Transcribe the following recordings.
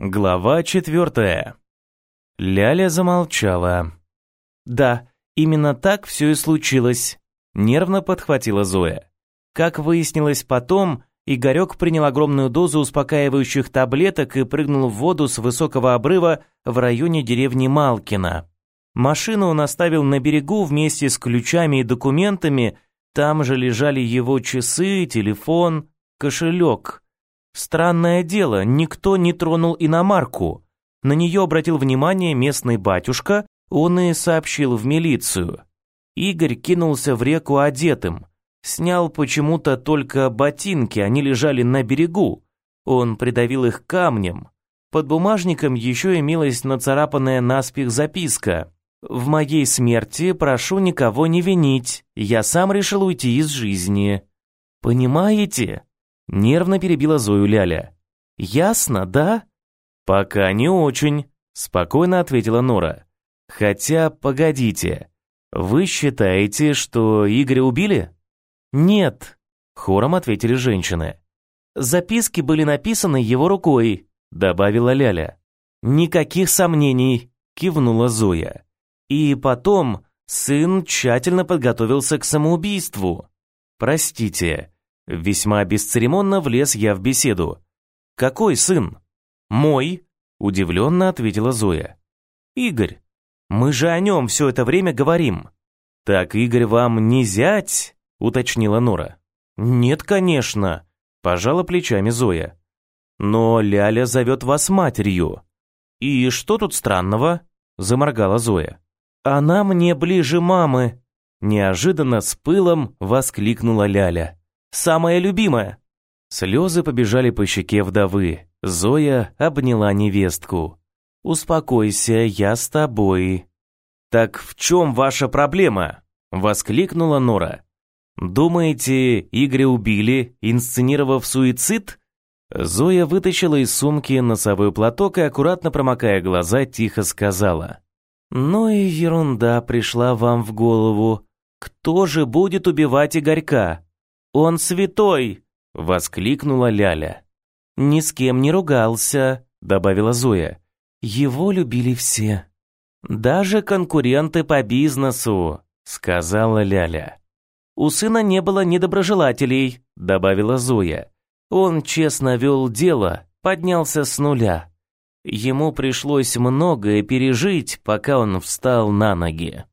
Глава четвертая. Ляля замолчала. «Да, именно так все и случилось», — нервно подхватила Зоя. Как выяснилось потом, Игорек принял огромную дозу успокаивающих таблеток и прыгнул в воду с высокого обрыва в районе деревни Малкина. Машину он оставил на берегу вместе с ключами и документами, там же лежали его часы, телефон, кошелек. Странное дело, никто не тронул иномарку. На нее обратил внимание местный батюшка, он и сообщил в милицию. Игорь кинулся в реку одетым. Снял почему-то только ботинки, они лежали на берегу. Он придавил их камнем. Под бумажником еще имелась нацарапанная наспех записка. «В моей смерти прошу никого не винить, я сам решил уйти из жизни». «Понимаете?» Нервно перебила Зою Ляля. «Ясно, да?» «Пока не очень», — спокойно ответила Нора. «Хотя, погодите, вы считаете, что Игоря убили?» «Нет», — хором ответили женщины. «Записки были написаны его рукой», — добавила Ляля. «Никаких сомнений», — кивнула Зоя. «И потом сын тщательно подготовился к самоубийству. Простите, Весьма бесцеремонно влез я в беседу. «Какой сын?» «Мой», — удивленно ответила Зоя. «Игорь, мы же о нем все это время говорим». «Так Игорь вам не зять?» — уточнила Нора. «Нет, конечно», — пожала плечами Зоя. «Но Ляля зовет вас матерью». «И что тут странного?» — заморгала Зоя. «Она мне ближе мамы», — неожиданно с пылом воскликнула Ляля. Самая любимая!» Слезы побежали по щеке вдовы. Зоя обняла невестку. «Успокойся, я с тобой». «Так в чем ваша проблема?» — воскликнула Нора. «Думаете, Игоря убили, инсценировав суицид?» Зоя вытащила из сумки носовой платок и, аккуратно промокая глаза, тихо сказала. «Ну и ерунда пришла вам в голову. Кто же будет убивать Игорька? «Он святой!» — воскликнула Ляля. «Ни с кем не ругался», — добавила Зоя. «Его любили все». «Даже конкуренты по бизнесу», — сказала Ляля. «У сына не было недоброжелателей», — добавила Зоя. «Он честно вел дело, поднялся с нуля. Ему пришлось многое пережить, пока он встал на ноги».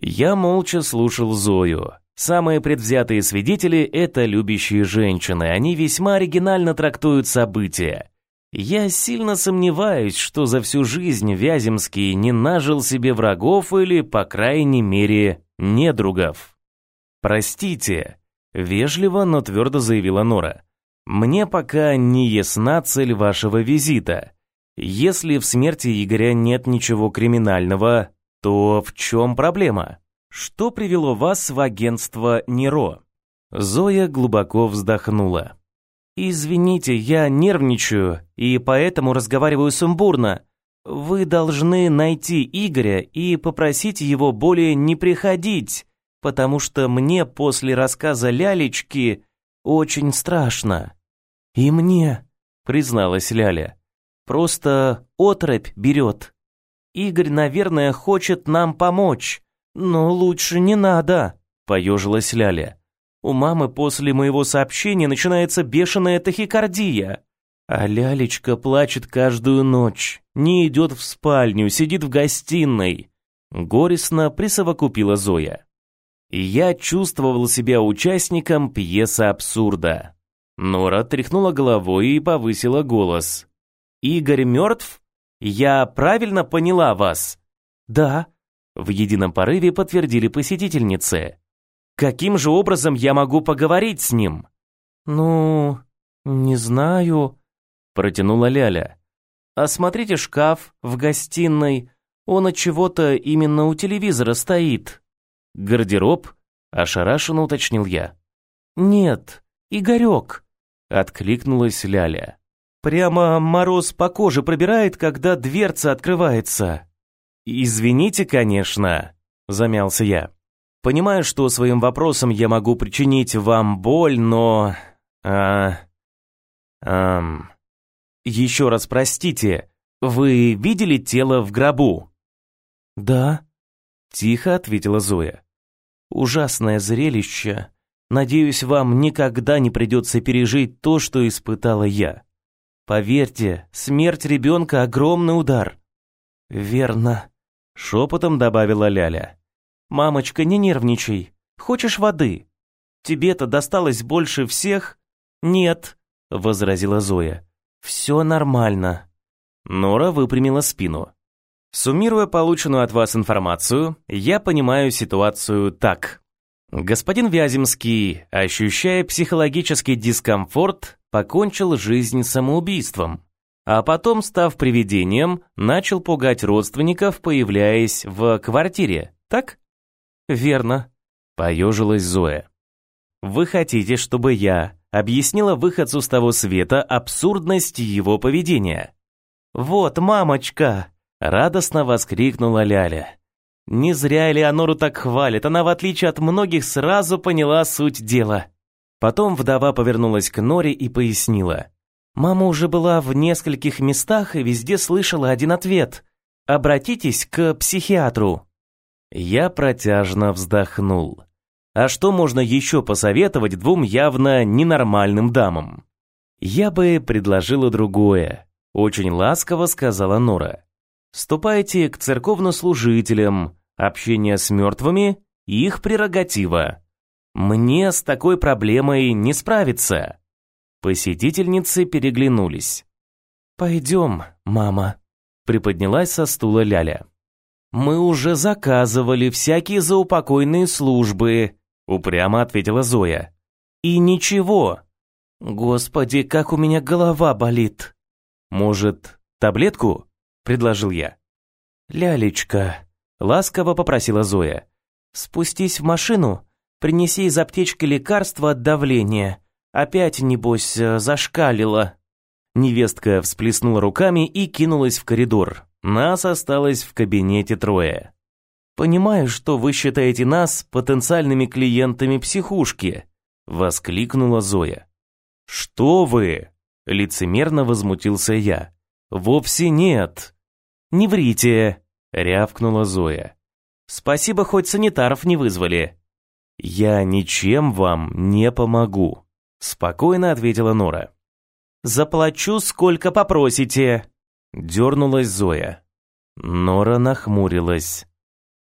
Я молча слушал Зою. Самые предвзятые свидетели – это любящие женщины, они весьма оригинально трактуют события. Я сильно сомневаюсь, что за всю жизнь Вяземский не нажил себе врагов или, по крайней мере, недругов. «Простите», – вежливо, но твердо заявила Нора. «Мне пока не ясна цель вашего визита. Если в смерти Игоря нет ничего криминального, то в чем проблема?» Что привело вас в агентство Неро? Зоя глубоко вздохнула. Извините, я нервничаю и поэтому разговариваю сумбурно. Вы должны найти Игоря и попросить его более не приходить, потому что мне после рассказа Лялечки очень страшно. И мне, призналась Ляля. Просто отрыбь берет. Игорь, наверное, хочет нам помочь. «Но лучше не надо», — поежилась Ляля. «У мамы после моего сообщения начинается бешеная тахикардия. А Лялечка плачет каждую ночь, не идет в спальню, сидит в гостиной». Горестно присовокупила Зоя. Я чувствовал себя участником пьесы абсурда. Нора тряхнула головой и повысила голос. «Игорь мертв? Я правильно поняла вас?» «Да», в едином порыве подтвердили посетительницы. Каким же образом я могу поговорить с ним? Ну, не знаю, протянула Ляля. Осмотрите шкаф в гостиной. Он от чего-то именно у телевизора стоит. Гардероб? ошарашенно уточнил я. Нет, Игорек, откликнулась Ляля. Прямо мороз по коже пробирает, когда дверца открывается. «Извините, конечно», — замялся я. «Понимаю, что своим вопросом я могу причинить вам боль, но... А... Ам... еще раз простите, вы видели тело в гробу?» «Да», — тихо ответила Зоя. «Ужасное зрелище. Надеюсь, вам никогда не придется пережить то, что испытала я. Поверьте, смерть ребенка — огромный удар». «Верно», — шепотом добавила Ляля. «Мамочка, не нервничай. Хочешь воды? Тебе-то досталось больше всех?» «Нет», — возразила Зоя. «Все нормально». Нора выпрямила спину. Суммируя полученную от вас информацию, я понимаю ситуацию так. Господин Вяземский, ощущая психологический дискомфорт, покончил жизнь самоубийством, а потом, став привидением, начал пугать родственников, появляясь в квартире, так? Верно, поежилась Зоя. Вы хотите, чтобы я объяснила выходцу с того света абсурдность его поведения? Вот, мамочка, радостно воскликнула Ляля. Не зря Элеонору так хвалит, она, в отличие от многих, сразу поняла суть дела. Потом вдова повернулась к Норе и пояснила. Мама уже была в нескольких местах и везде слышала один ответ. Обратитесь к психиатру. Я протяжно вздохнул. А что можно еще посоветовать двум явно ненормальным дамам? Я бы предложила другое, очень ласково сказала Нора. Ступайте к церковнослужителям, общение с мертвыми – их прерогатива. Мне с такой проблемой не справиться. Посетительницы переглянулись. «Пойдем, мама», – приподнялась со стула Ляля. «Мы уже заказывали всякие заупокойные службы», – упрямо ответила Зоя. «И ничего». «Господи, как у меня голова болит». «Может, таблетку?» предложил я. «Лялечка», — ласково попросила Зоя, — «спустись в машину, принеси из аптечки лекарства от давления. Опять, небось, э, зашкалила». Невестка всплеснула руками и кинулась в коридор. Нас осталось в кабинете трое. «Понимаю, что вы считаете нас потенциальными клиентами психушки», — воскликнула Зоя. «Что вы?» — лицемерно возмутился я. «Вовсе нет. «Не врите!» — рявкнула Зоя. «Спасибо, хоть санитаров не вызвали». «Я ничем вам не помогу», — спокойно ответила Нора. «Заплачу, сколько попросите», — дернулась Зоя. Нора нахмурилась.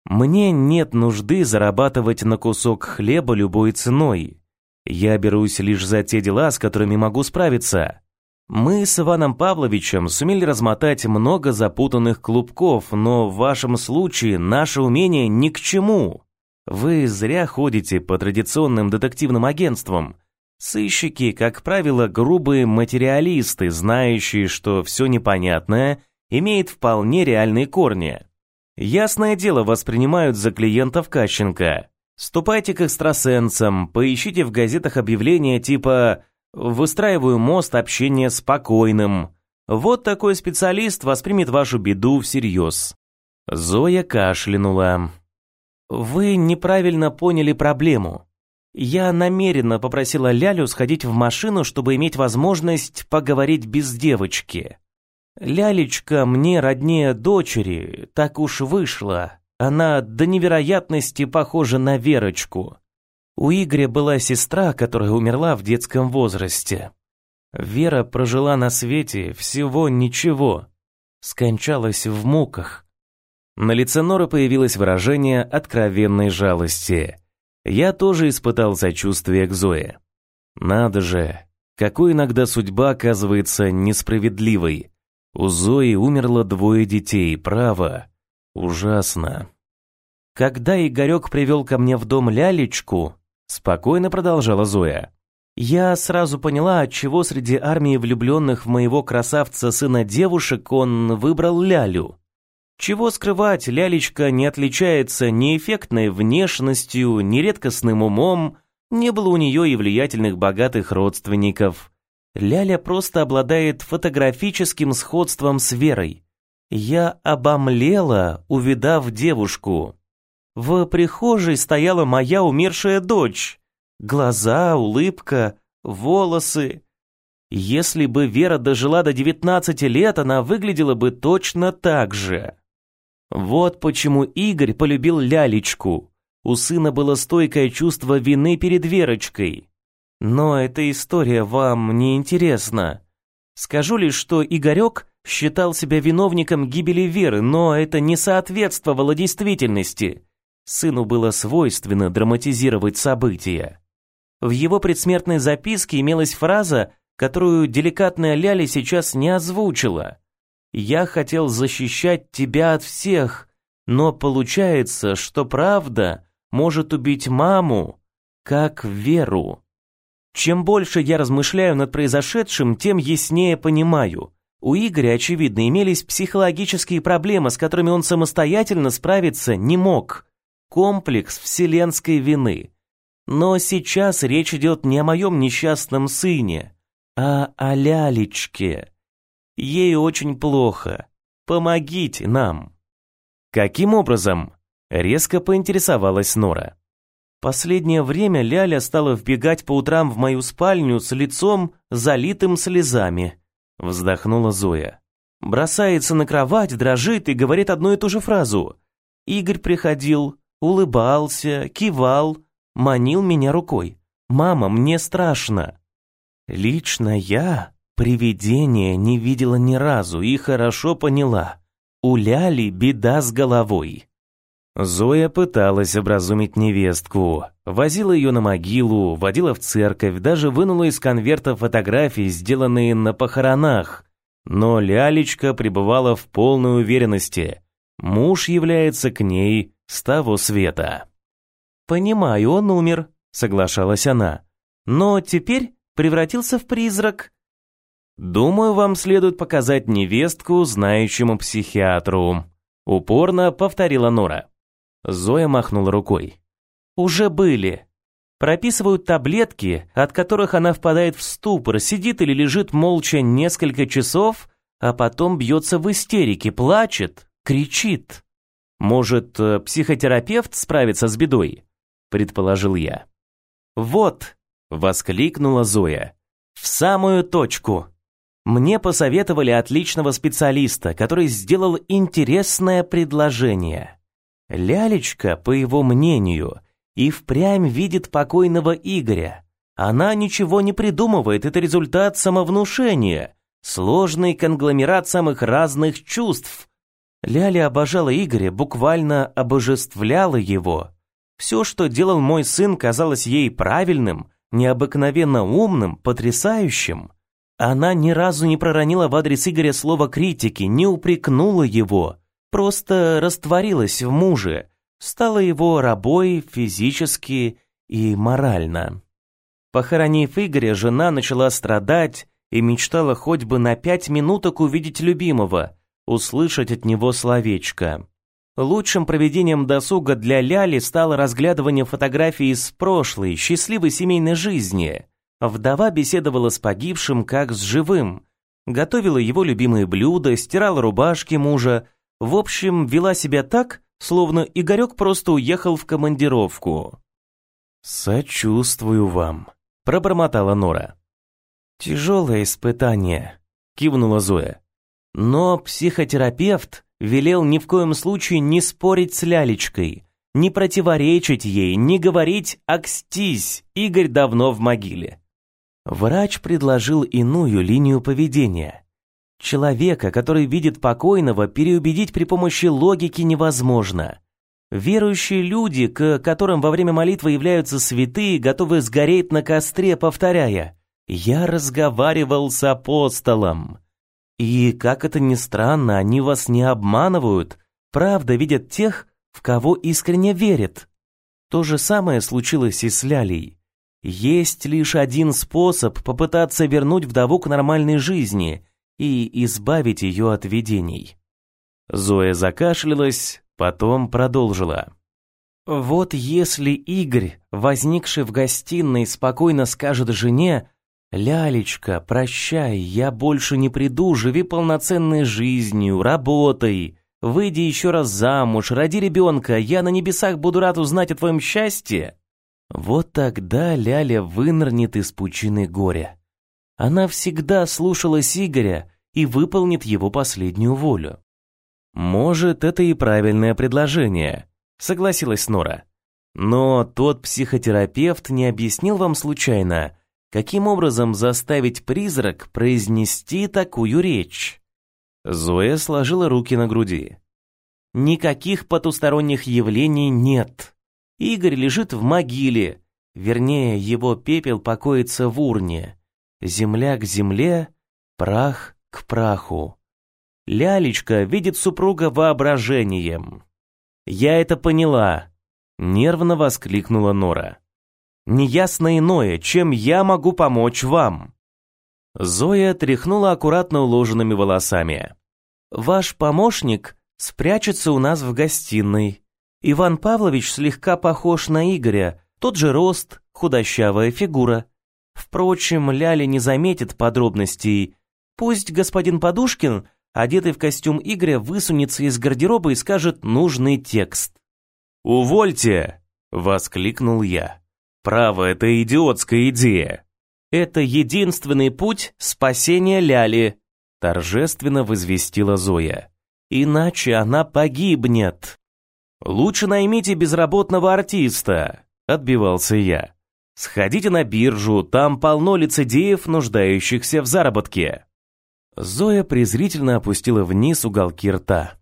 «Мне нет нужды зарабатывать на кусок хлеба любой ценой. Я берусь лишь за те дела, с которыми могу справиться. Мы с Иваном Павловичем сумели размотать много запутанных клубков, но в вашем случае наше умение ни к чему. Вы зря ходите по традиционным детективным агентствам. Сыщики, как правило, грубые материалисты, знающие, что все непонятное имеет вполне реальные корни. Ясное дело, воспринимают за клиентов Кащенко. Ступайте к экстрасенсам, поищите в газетах объявления типа Выстраиваю мост общения спокойным. Вот такой специалист воспримет вашу беду всерьез. Зоя кашлянула. Вы неправильно поняли проблему. Я намеренно попросила Лялю сходить в машину, чтобы иметь возможность поговорить без девочки. Лялечка мне роднее дочери, так уж вышло. Она до невероятности похожа на Верочку. У Игоря была сестра, которая умерла в детском возрасте. Вера прожила на свете всего ничего. Скончалась в муках. На лице Норы появилось выражение откровенной жалости. Я тоже испытал сочувствие к Зое. Надо же, какой иногда судьба оказывается несправедливой. У Зои умерло двое детей, право. Ужасно. Когда Игорек привел ко мне в дом лялечку, Спокойно продолжала Зоя. Я сразу поняла, отчего среди армии влюбленных в моего красавца сына девушек он выбрал Лялю. Чего скрывать, Лялечка не отличается ни эффектной внешностью, ни редкостным умом, не было у нее и влиятельных богатых родственников. Ляля просто обладает фотографическим сходством с Верой. Я обомлела, увидав девушку. В прихожей стояла моя умершая дочь. Глаза, улыбка, волосы. Если бы Вера дожила до 19 лет, она выглядела бы точно так же. Вот почему Игорь полюбил лялечку. У сына было стойкое чувство вины перед Верочкой. Но эта история вам не интересна. Скажу лишь, что Игорек считал себя виновником гибели Веры, но это не соответствовало действительности. Сыну было свойственно драматизировать события. В его предсмертной записке имелась фраза, которую деликатная Ляля сейчас не озвучила. «Я хотел защищать тебя от всех, но получается, что правда может убить маму, как Веру». Чем больше я размышляю над произошедшим, тем яснее понимаю. У Игоря, очевидно, имелись психологические проблемы, с которыми он самостоятельно справиться не мог. Комплекс вселенской вины. Но сейчас речь идет не о моем несчастном сыне, а о лялечке. Ей очень плохо. Помогите нам. Каким образом? Резко поинтересовалась Нора. Последнее время Ляля стала вбегать по утрам в мою спальню с лицом, залитым слезами. Вздохнула Зоя. Бросается на кровать, дрожит и говорит одну и ту же фразу. Игорь приходил, улыбался, кивал, манил меня рукой. «Мама, мне страшно». Лично я привидения не видела ни разу и хорошо поняла. У Ляли беда с головой. Зоя пыталась образумить невестку, возила ее на могилу, водила в церковь, даже вынула из конверта фотографии, сделанные на похоронах. Но Лялечка пребывала в полной уверенности. Муж является к ней с того света. «Понимаю, он умер», — соглашалась она. «Но теперь превратился в призрак». «Думаю, вам следует показать невестку знающему психиатру», — упорно повторила Нора. Зоя махнула рукой. Уже были. Прописывают таблетки, от которых она впадает в ступор, сидит или лежит молча несколько часов, а потом бьется в истерике, плачет, кричит. Может, э, психотерапевт справится с бедой? предположил я. Вот, воскликнула Зоя. В самую точку. Мне посоветовали отличного специалиста, который сделал интересное предложение. Лялечка, по его мнению, и впрямь видит покойного Игоря. Она ничего не придумывает, это результат самовнушения, сложный конгломерат самых разных чувств. Ляля обожала Игоря, буквально обожествляла его. Все, что делал мой сын, казалось ей правильным, необыкновенно умным, потрясающим. Она ни разу не проронила в адрес Игоря слова критики, не упрекнула его – просто растворилась в муже, стала его рабой физически и морально. Похоронив Игоря, жена начала страдать и мечтала хоть бы на пять минуток увидеть любимого, услышать от него словечко. Лучшим проведением досуга для Ляли стало разглядывание фотографий из прошлой, счастливой семейной жизни. Вдова беседовала с погибшим как с живым, готовила его любимые блюда, стирала рубашки мужа, в общем, вела себя так, словно Игорек просто уехал в командировку. «Сочувствую вам», — пробормотала Нора. «Тяжелое испытание», — кивнула Зоя. «Но психотерапевт велел ни в коем случае не спорить с лялечкой, не противоречить ей, не говорить «акстись, Игорь давно в могиле». Врач предложил иную линию поведения — Человека, который видит покойного, переубедить при помощи логики невозможно. Верующие люди, к которым во время молитвы являются святые, готовы сгореть на костре, повторяя «Я разговаривал с апостолом». И, как это ни странно, они вас не обманывают, правда видят тех, в кого искренне верят. То же самое случилось и с Лялей. Есть лишь один способ попытаться вернуть вдову к нормальной жизни – и избавить ее от видений. Зоя закашлялась, потом продолжила. Вот если Игорь, возникший в гостиной, спокойно скажет жене, «Лялечка, прощай, я больше не приду, живи полноценной жизнью, работай, выйди еще раз замуж, роди ребенка, я на небесах буду рад узнать о твоем счастье», вот тогда Ляля вынырнет из пучины горя. Она всегда слушалась Игоря и выполнит его последнюю волю. Может, это и правильное предложение, согласилась Нора. Но тот психотерапевт не объяснил вам случайно, каким образом заставить призрак произнести такую речь. Зоя сложила руки на груди. Никаких потусторонних явлений нет. Игорь лежит в могиле, вернее, его пепел покоится в урне. Земля к земле, прах к праху. Лялечка видит супруга воображением. Я это поняла, нервно воскликнула Нора. Неясно иное, чем я могу помочь вам. Зоя тряхнула аккуратно уложенными волосами. Ваш помощник спрячется у нас в гостиной. Иван Павлович слегка похож на Игоря, тот же рост, худощавая фигура. Впрочем, Ляля не заметит подробностей. Пусть господин Подушкин, одетый в костюм Игоря, высунется из гардероба и скажет нужный текст. «Увольте!» — воскликнул я. «Право, это идиотская идея!» «Это единственный путь спасения Ляли», — торжественно возвестила Зоя. «Иначе она погибнет». «Лучше наймите безработного артиста», — отбивался я. Сходите на биржу, там полно лицедеев, нуждающихся в заработке. Зоя презрительно опустила вниз уголки рта.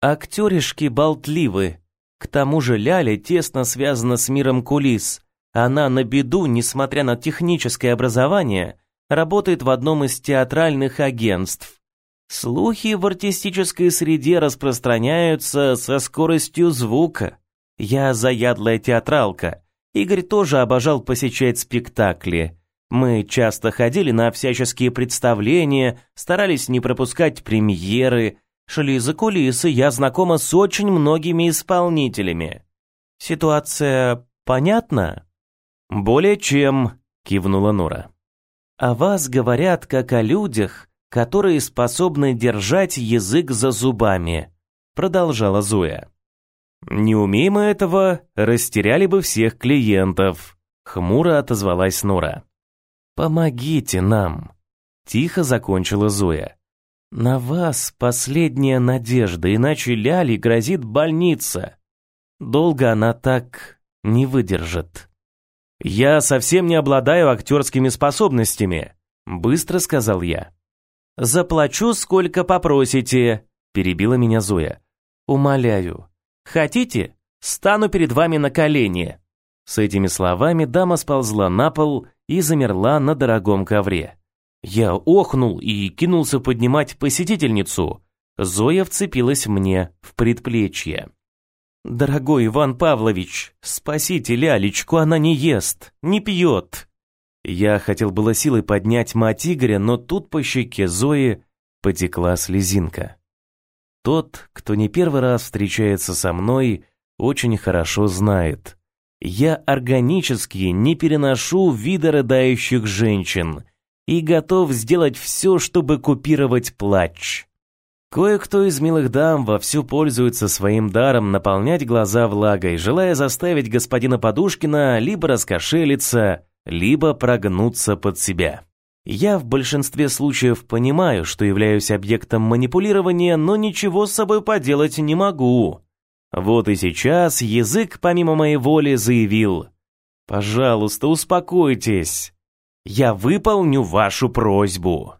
Актеришки болтливы. К тому же Ляля тесно связана с миром кулис. Она на беду, несмотря на техническое образование, работает в одном из театральных агентств. Слухи в артистической среде распространяются со скоростью звука. Я заядлая театралка, Игорь тоже обожал посещать спектакли. Мы часто ходили на всяческие представления, старались не пропускать премьеры, шли за кулисы, я знакома с очень многими исполнителями. Ситуация понятна? Более чем, кивнула Нора. О вас говорят как о людях, которые способны держать язык за зубами, продолжала Зоя. «Не умеем мы этого, растеряли бы всех клиентов», — хмуро отозвалась Нора. «Помогите нам», — тихо закончила Зоя. «На вас последняя надежда, иначе Ляли грозит больница. Долго она так не выдержит». «Я совсем не обладаю актерскими способностями», — быстро сказал я. «Заплачу, сколько попросите», — перебила меня Зоя. «Умоляю, Хотите? Стану перед вами на колени». С этими словами дама сползла на пол и замерла на дорогом ковре. Я охнул и кинулся поднимать посетительницу. Зоя вцепилась мне в предплечье. «Дорогой Иван Павлович, спасите лялечку, она не ест, не пьет». Я хотел было силой поднять мать Игоря, но тут по щеке Зои потекла слезинка. Тот, кто не первый раз встречается со мной, очень хорошо знает. Я органически не переношу вида рыдающих женщин и готов сделать все, чтобы купировать плач. Кое-кто из милых дам вовсю пользуется своим даром наполнять глаза влагой, желая заставить господина Подушкина либо раскошелиться, либо прогнуться под себя. Я в большинстве случаев понимаю, что являюсь объектом манипулирования, но ничего с собой поделать не могу. Вот и сейчас язык помимо моей воли заявил «Пожалуйста, успокойтесь. Я выполню вашу просьбу».